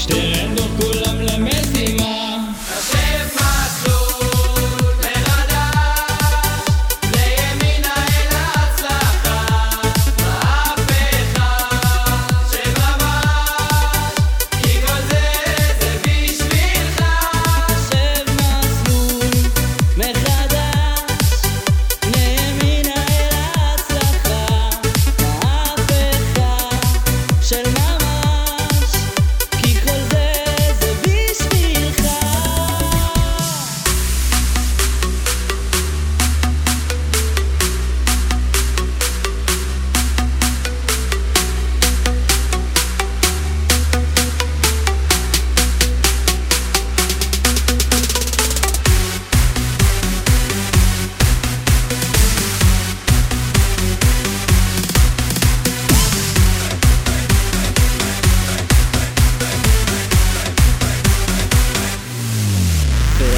Ställ good.